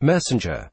Messenger.